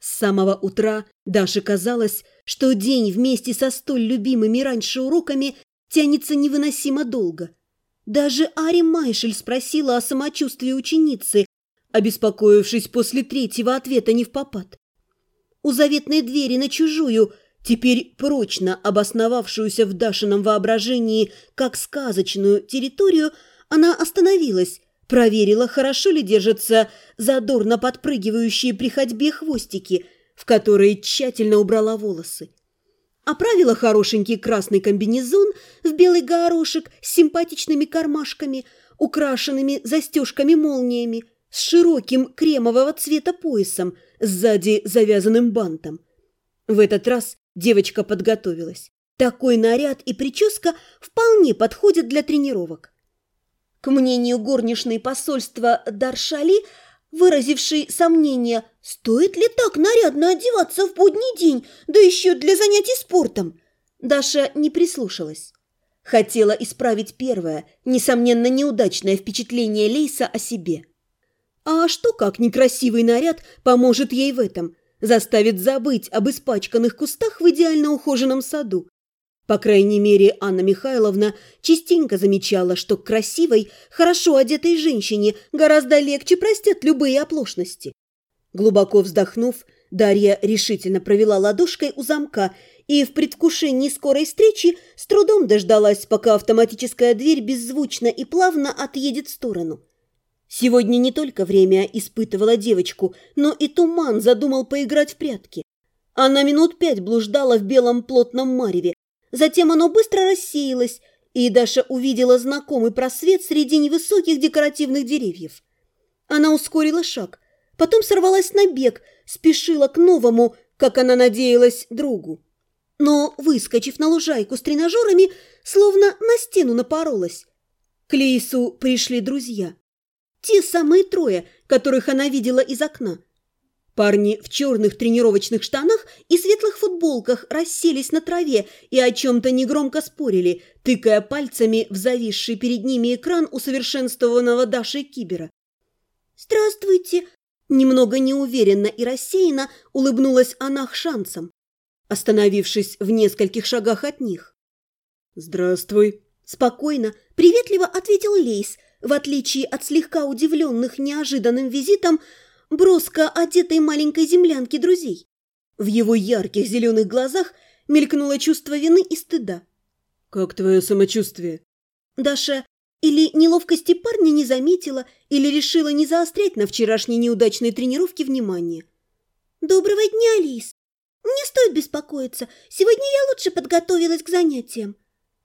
С самого утра Даше казалось, что день вместе со столь любимыми раньше уроками тянется невыносимо долго. Даже Ари Майшель спросила о самочувствии ученицы, обеспокоившись после третьего ответа не в попад. У заветной двери на чужую, теперь прочно обосновавшуюся в Дашином воображении как сказочную территорию, она остановилась, проверила, хорошо ли держатся задорно подпрыгивающие при ходьбе хвостики, в которые тщательно убрала волосы. Оправила хорошенький красный комбинезон в белый горошек с симпатичными кармашками, украшенными застежками-молниями, с широким кремового цвета поясом, сзади завязанным бантом. В этот раз девочка подготовилась. Такой наряд и прическа вполне подходят для тренировок. К мнению горничной посольства Даршали, выразившей сомнение, стоит ли так нарядно одеваться в будний день, да еще для занятий спортом, Даша не прислушалась. Хотела исправить первое, несомненно неудачное впечатление Лейса о себе. А что, как некрасивый наряд поможет ей в этом? Заставит забыть об испачканных кустах в идеально ухоженном саду. По крайней мере, Анна Михайловна частенько замечала, что красивой, хорошо одетой женщине гораздо легче простят любые оплошности. Глубоко вздохнув, Дарья решительно провела ладошкой у замка и в предвкушении скорой встречи с трудом дождалась, пока автоматическая дверь беззвучно и плавно отъедет в сторону. Сегодня не только время испытывала девочку, но и туман задумал поиграть в прятки. Она минут пять блуждала в белом плотном мареве. Затем оно быстро рассеялось, и Даша увидела знакомый просвет среди невысоких декоративных деревьев. Она ускорила шаг, потом сорвалась на бег, спешила к новому, как она надеялась, другу. Но, выскочив на лужайку с тренажерами, словно на стену напоролась. К Лейсу пришли друзья. Те самые трое, которых она видела из окна. Парни в черных тренировочных штанах и светлых футболках расселись на траве и о чем-то негромко спорили, тыкая пальцами в зависший перед ними экран усовершенствованного Дашей Кибера. «Здравствуйте!» Немного неуверенно и рассеянно улыбнулась она шансом, остановившись в нескольких шагах от них. «Здравствуй!» Спокойно, приветливо ответил Лейс, в отличие от слегка удивленных неожиданным визитом броско одетой маленькой землянки друзей. В его ярких зеленых глазах мелькнуло чувство вины и стыда. «Как твое самочувствие?» Даша или неловкости парня не заметила, или решила не заострять на вчерашней неудачной тренировке внимание. «Доброго дня, Лис! Не стоит беспокоиться, сегодня я лучше подготовилась к занятиям.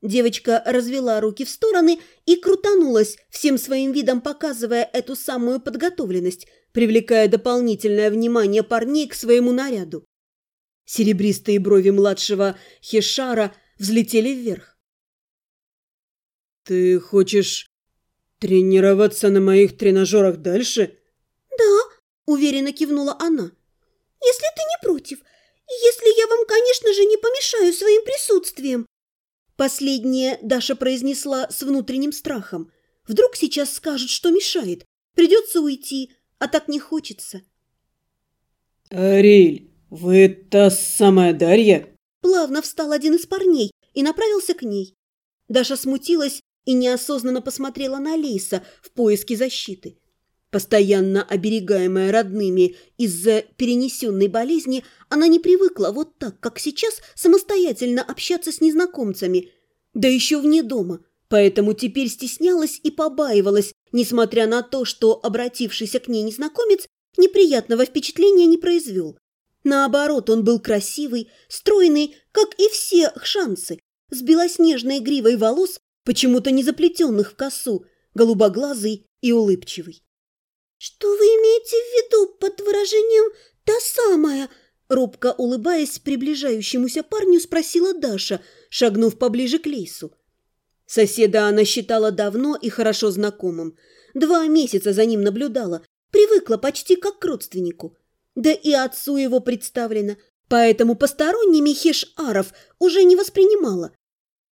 Девочка развела руки в стороны и крутанулась, всем своим видом показывая эту самую подготовленность, привлекая дополнительное внимание парней к своему наряду. Серебристые брови младшего Хешара взлетели вверх. «Ты хочешь тренироваться на моих тренажерах дальше?» «Да», — уверенно кивнула она. «Если ты не против, если я вам, конечно же, не помешаю своим присутствием». Последнее Даша произнесла с внутренним страхом. Вдруг сейчас скажут, что мешает. Придется уйти, а так не хочется. «Ариэль, вы та самая Дарья?» Плавно встал один из парней и направился к ней. Даша смутилась и неосознанно посмотрела на Лейса в поиске защиты. Постоянно оберегаемая родными из-за перенесенной болезни, она не привыкла вот так, как сейчас, самостоятельно общаться с незнакомцами, да еще вне дома, поэтому теперь стеснялась и побаивалась, несмотря на то, что обратившийся к ней незнакомец неприятного впечатления не произвел. Наоборот, он был красивый, стройный, как и все шансы, с белоснежной гривой волос, почему-то не заплетенных в косу, голубоглазый и улыбчивый. «Что вы имеете в виду под выражением «та самая»?» Робко улыбаясь приближающемуся парню, спросила Даша, шагнув поближе к Лейсу. Соседа она считала давно и хорошо знакомым. Два месяца за ним наблюдала, привыкла почти как к родственнику. Да и отцу его представлено, поэтому посторонними Хеш-Аров уже не воспринимала.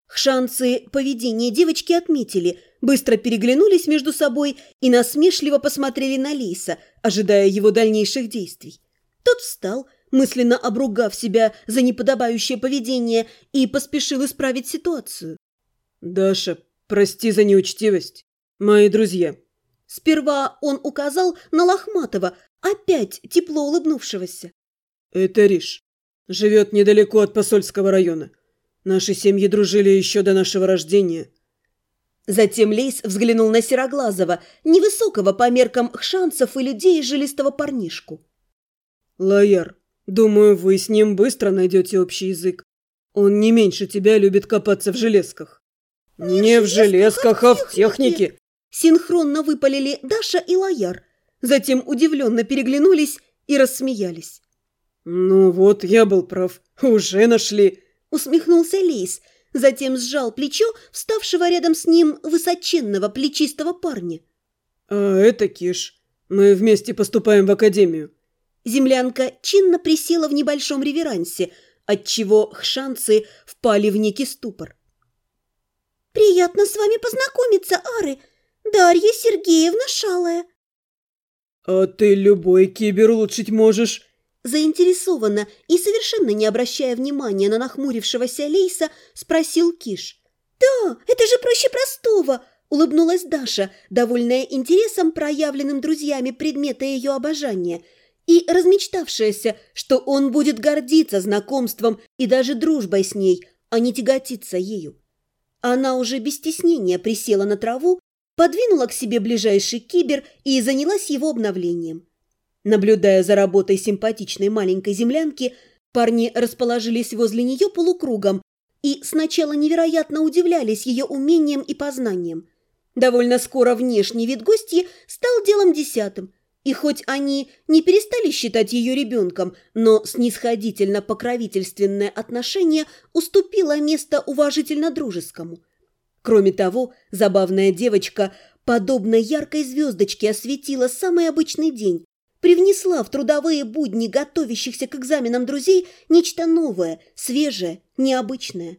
Шансы поведения девочки отметили, быстро переглянулись между собой и насмешливо посмотрели на Лейса, ожидая его дальнейших действий. Тот встал, мысленно обругав себя за неподобающее поведение, и поспешил исправить ситуацию. «Даша, прости за неучтивость. Мои друзья». Сперва он указал на Лохматова, опять тепло улыбнувшегося. «Это Риш. Живет недалеко от посольского района. Наши семьи дружили еще до нашего рождения». Затем Лейс взглянул на Сероглазого, невысокого по меркам хшанцев и людей жилистого парнишку. «Лояр, думаю, вы с ним быстро найдете общий язык. Он не меньше тебя любит копаться в железках». «Не, в железках, а в технике!» Синхронно выпалили Даша и Лояр. Затем удивленно переглянулись и рассмеялись. «Ну вот, я был прав. Уже нашли!» Усмехнулся Лейс – затем сжал плечо вставшего рядом с ним высоченного плечистого парня. «А это Киш. Мы вместе поступаем в академию». Землянка чинно присела в небольшом реверансе, отчего хшанцы впали в некий ступор. «Приятно с вами познакомиться, Ары. Дарья Сергеевна Шалая». «А ты любой кибер улучшить можешь», Заинтересованно и совершенно не обращая внимания на нахмурившегося Лейса, спросил Киш. «Да, это же проще простого!» – улыбнулась Даша, довольная интересом, проявленным друзьями предмета ее обожания, и размечтавшаяся, что он будет гордиться знакомством и даже дружбой с ней, а не тяготиться ею. Она уже без стеснения присела на траву, подвинула к себе ближайший кибер и занялась его обновлением. Наблюдая за работой симпатичной маленькой землянки, парни расположились возле нее полукругом и сначала невероятно удивлялись ее умением и познанием. Довольно скоро внешний вид гостьи стал делом десятым, и хоть они не перестали считать ее ребенком, но снисходительно-покровительственное отношение уступило место уважительно-дружескому. Кроме того, забавная девочка, подобно яркой звездочке, осветила самый обычный день, привнесла в трудовые будни готовящихся к экзаменам друзей нечто новое, свежее, необычное.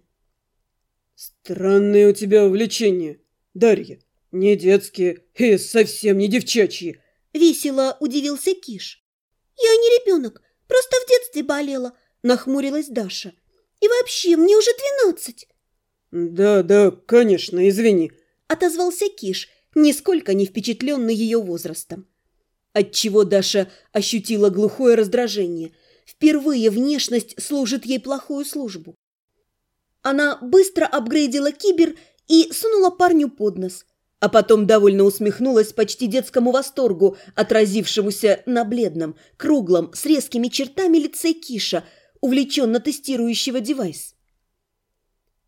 «Странные у тебя увлечения, Дарья. Не детские и совсем не девчачьи», — весело удивился Киш. «Я не ребенок, просто в детстве болела», — нахмурилась Даша. «И вообще, мне уже двенадцать». «Да, да, конечно, извини», — отозвался Киш, нисколько не впечатленный ее возрастом отчего Даша ощутила глухое раздражение. Впервые внешность служит ей плохую службу. Она быстро апгрейдила кибер и сунула парню под нос, а потом довольно усмехнулась почти детскому восторгу, отразившемуся на бледном, круглом, с резкими чертами лице Киша, увлеченно тестирующего девайс.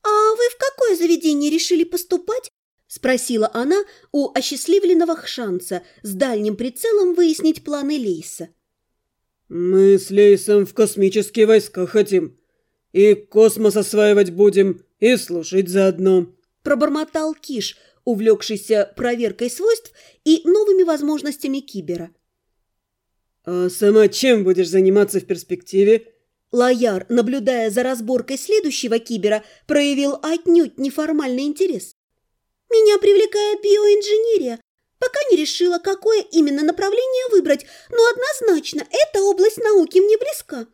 «А вы в какое заведение решили поступать?» – спросила она у осчастливленного Хшанца с дальним прицелом выяснить планы Лейса. «Мы с Лейсом в космические войска хотим. И космос осваивать будем, и служить заодно», – пробормотал Киш, увлекшийся проверкой свойств и новыми возможностями кибера. «А сама чем будешь заниматься в перспективе?» Лояр, наблюдая за разборкой следующего кибера, проявил отнюдь неформальный интерес. Меня привлекает биоинженерия. Пока не решила, какое именно направление выбрать, но однозначно эта область науки мне близка.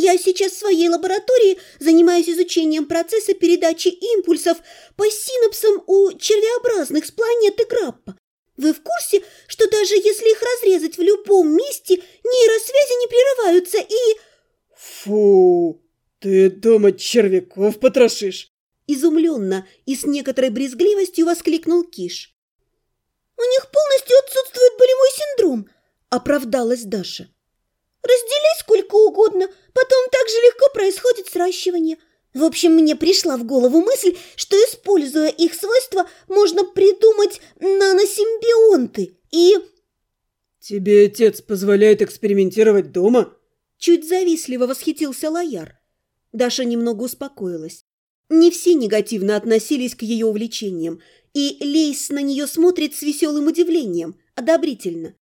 Я сейчас в своей лаборатории занимаюсь изучением процесса передачи импульсов по синапсам у червеобразных с планеты Граппа. Вы в курсе, что даже если их разрезать в любом месте, нейросвязи не прерываются и... Фу, ты дома червяков потрошишь. Изумленно и с некоторой брезгливостью воскликнул Киш. «У них полностью отсутствует болевой синдром», – оправдалась Даша. «Разделяй сколько угодно, потом так же легко происходит сращивание. В общем, мне пришла в голову мысль, что, используя их свойства, можно придумать наносимбионты и...» «Тебе отец позволяет экспериментировать дома?» Чуть завистливо восхитился Лояр. Даша немного успокоилась. Не все негативно относились к ее увлечениям, и Лейс на нее смотрит с веселым удивлением, одобрительно.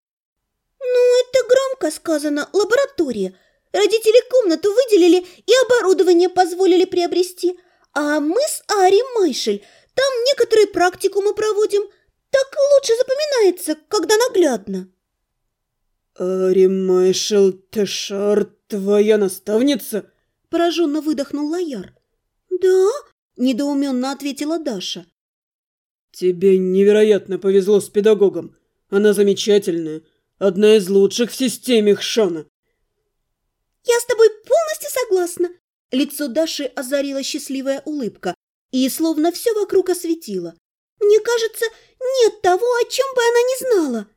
«Ну, это громко сказано, лаборатория. Родители комнату выделили и оборудование позволили приобрести, а мы с Ари Майшель Там некоторые практикумы проводим. Так лучше запоминается, когда наглядно. «Ари Майшел Тешар, твоя наставница?» Пораженно выдохнул Лояр. «Да?» – недоуменно ответила Даша. «Тебе невероятно повезло с педагогом. Она замечательная, одна из лучших в системе Хшана». «Я с тобой полностью согласна». Лицо Даши озарила счастливая улыбка и словно все вокруг осветила. «Мне кажется, нет того, о чем бы она не знала».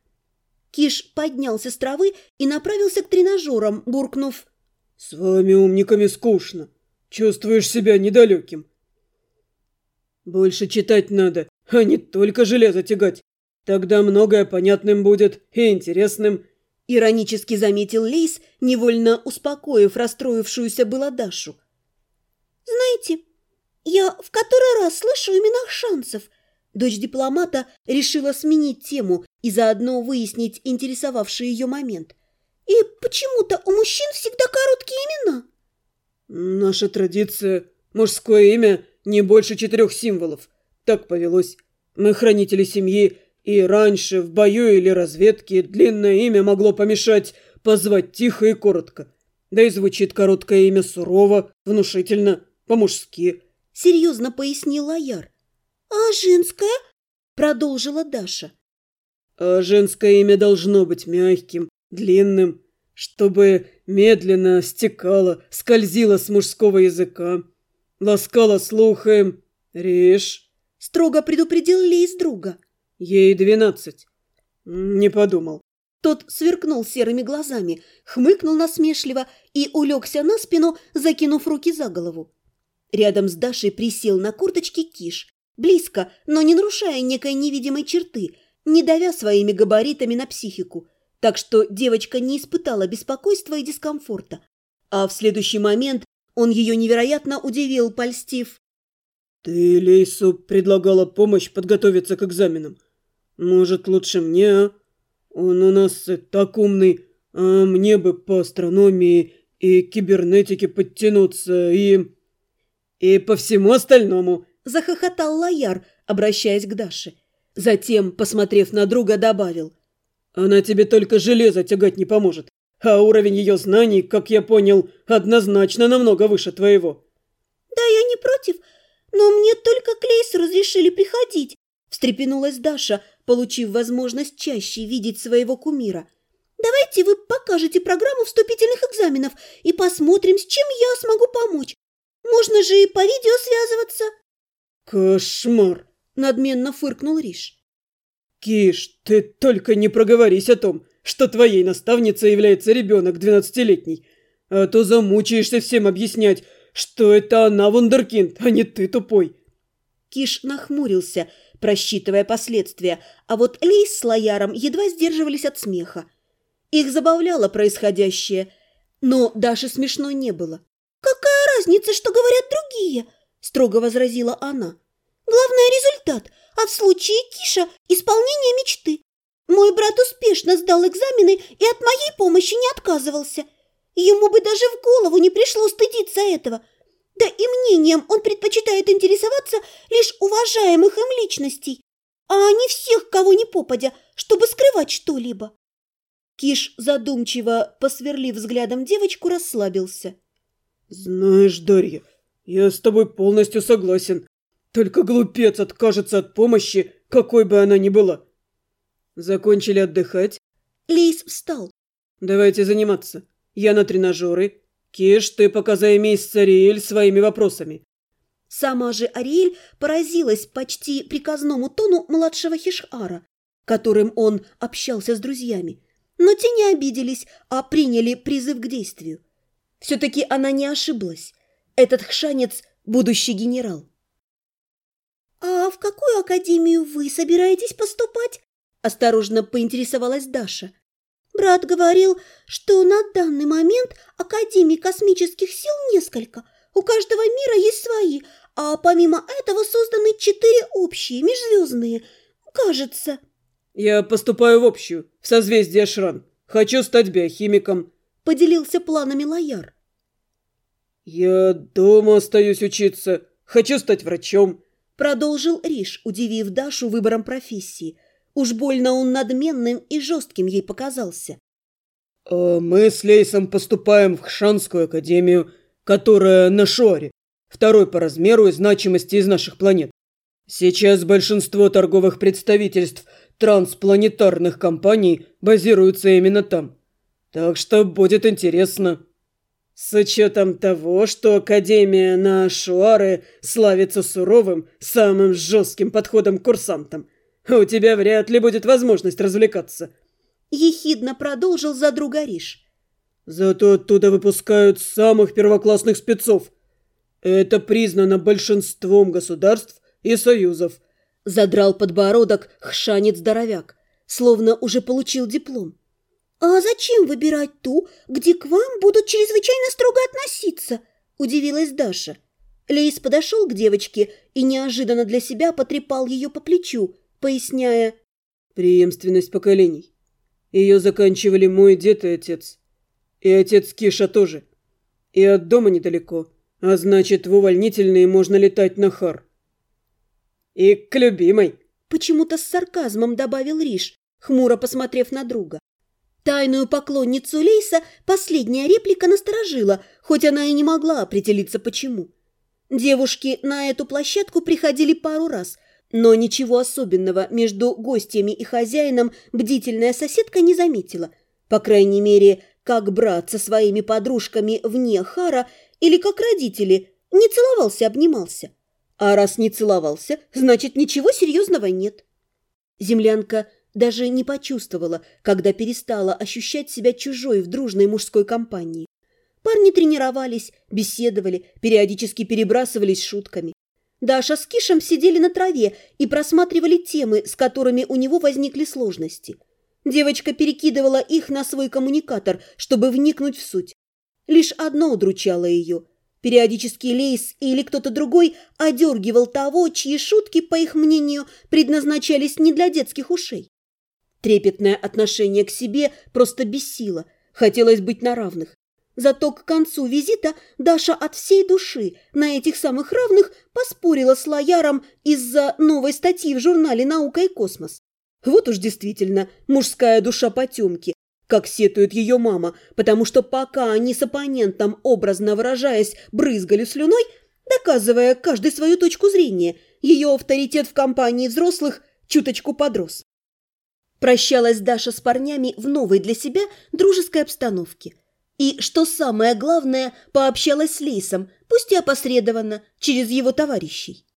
Киш поднялся с травы и направился к тренажерам, буркнув. «С вами, умниками, скучно. Чувствуешь себя недалеким. Больше читать надо, а не только железо тягать. Тогда многое понятным будет и интересным». Иронически заметил Лейс, невольно успокоив расстроившуюся была Дашу. «Знаете, я в который раз слышу именах шансов», Дочь дипломата решила сменить тему и заодно выяснить интересовавший ее момент. «И почему-то у мужчин всегда короткие имена?» «Наша традиция. Мужское имя не больше четырех символов. Так повелось. Мы хранители семьи, и раньше в бою или разведке длинное имя могло помешать позвать тихо и коротко. Да и звучит короткое имя сурово, внушительно, по-мужски». Серьезно пояснил Аяр. «А женское?» – продолжила Даша. «А женское имя должно быть мягким, длинным, чтобы медленно стекало, скользило с мужского языка, ласкало слухом. Режь!» – строго предупредил Лейс друга. «Ей двенадцать». «Не подумал». Тот сверкнул серыми глазами, хмыкнул насмешливо и улегся на спину, закинув руки за голову. Рядом с Дашей присел на курточке Киш, близко, но не нарушая некой невидимой черты, не давя своими габаритами на психику, так что девочка не испытала беспокойства и дискомфорта. А в следующий момент он ее невероятно удивил, польстив. «Ты Лейсу предлагала помощь подготовиться к экзаменам. Может, лучше мне? Он у нас так умный, а мне бы по астрономии и кибернетике подтянуться и... и по всему остальному», захохотал Лояр, обращаясь к Даше. Затем, посмотрев на друга, добавил. «Она тебе только железо тягать не поможет, а уровень ее знаний, как я понял, однозначно намного выше твоего». «Да, я не против, но мне только к Лейсу разрешили приходить», встрепенулась Даша, получив возможность чаще видеть своего кумира. «Давайте вы покажете программу вступительных экзаменов и посмотрим, с чем я смогу помочь. Можно же и по видео связываться». «Кошмар!» – надменно фыркнул Риш. «Киш, ты только не проговорись о том, что твоей наставницей является ребенок двенадцатилетний, а то замучаешься всем объяснять, что это она вундеркинд, а не ты тупой». Киш нахмурился, просчитывая последствия, а вот Лейс с Лояром едва сдерживались от смеха. Их забавляло происходящее, но Даше смешно не было. «Какая разница, что говорят другие?» – строго возразила она. «Главное – результат, а в случае Киша – исполнение мечты. Мой брат успешно сдал экзамены и от моей помощи не отказывался. Ему бы даже в голову не пришло стыдиться этого. Да и мнением он предпочитает интересоваться лишь уважаемых им личностей, а не всех, кого не попадя, чтобы скрывать что-либо». Киш, задумчиво посверлив взглядом девочку, расслабился. «Знаешь, Дарья, «Я с тобой полностью согласен. Только глупец откажется от помощи, какой бы она ни была». «Закончили отдыхать?» Лейс встал. «Давайте заниматься. Я на тренажеры. Киш, ты пока займись с Ариэль своими вопросами». Сама же Ариэль поразилась почти приказному тону младшего Хишара, которым он общался с друзьями. Но те не обиделись, а приняли призыв к действию. Все-таки она не ошиблась. Этот хшанец – будущий генерал. «А в какую академию вы собираетесь поступать?» – осторожно поинтересовалась Даша. «Брат говорил, что на данный момент Академий космических сил несколько. У каждого мира есть свои, а помимо этого созданы четыре общие, межзвездные. Кажется». «Я поступаю в общую, в созвездие Шран. Хочу стать биохимиком», – поделился планами Лояр. «Я дома остаюсь учиться. Хочу стать врачом», – Продолжил Риш, удивив Дашу выбором профессии. Уж больно он надменным и жестким ей показался. «Э, «Мы с Лейсом поступаем в Хшанскую академию, которая на Шоре, второй по размеру и значимости из наших планет. Сейчас большинство торговых представительств транспланетарных компаний базируются именно там. Так что будет интересно». С учетом того, что Академия на Шуары славится суровым, самым жестким подходом к курсантам, у тебя вряд ли будет возможность развлекаться. Ехидно продолжил за друга Риш. Зато оттуда выпускают самых первоклассных спецов. Это признано большинством государств и союзов. Задрал подбородок хшанец-здоровяк, словно уже получил диплом. «А зачем выбирать ту, где к вам будут чрезвычайно строго относиться?» – удивилась Даша. Лейс подошел к девочке и неожиданно для себя потрепал ее по плечу, поясняя «Преемственность поколений. Ее заканчивали мой дед и отец. И отец Киша тоже. И от дома недалеко, а значит, в увольнительные можно летать на хар». «И к любимой!» – почему-то с сарказмом добавил Риш, хмуро посмотрев на друга. Тайную поклонницу Лейса последняя реплика насторожила, хоть она и не могла определиться почему. Девушки на эту площадку приходили пару раз, но ничего особенного между гостями и хозяином бдительная соседка не заметила. По крайней мере, как брат со своими подружками вне Хара или как родители не целовался-обнимался. А раз не целовался, значит, ничего серьезного нет. Землянка даже не почувствовала, когда перестала ощущать себя чужой в дружной мужской компании. Парни тренировались, беседовали, периодически перебрасывались шутками. Даша с Кишем сидели на траве и просматривали темы, с которыми у него возникли сложности. Девочка перекидывала их на свой коммуникатор, чтобы вникнуть в суть. Лишь одно удручало ее. Периодически Лейс или кто-то другой одергивал того, чьи шутки, по их мнению, предназначались не для детских ушей. Трепетное отношение к себе просто бесило, хотелось быть на равных. Зато к концу визита Даша от всей души на этих самых равных поспорила с Лояром из-за новой статьи в журнале «Наука и космос». Вот уж действительно мужская душа потемки, как сетует ее мама, потому что пока они с оппонентом, образно выражаясь, брызгали слюной, доказывая каждый свою точку зрения, ее авторитет в компании взрослых чуточку подрос. Прощалась Даша с парнями в новой для себя дружеской обстановке. И, что самое главное, пообщалась с Лейсом, пусть и опосредованно, через его товарищей.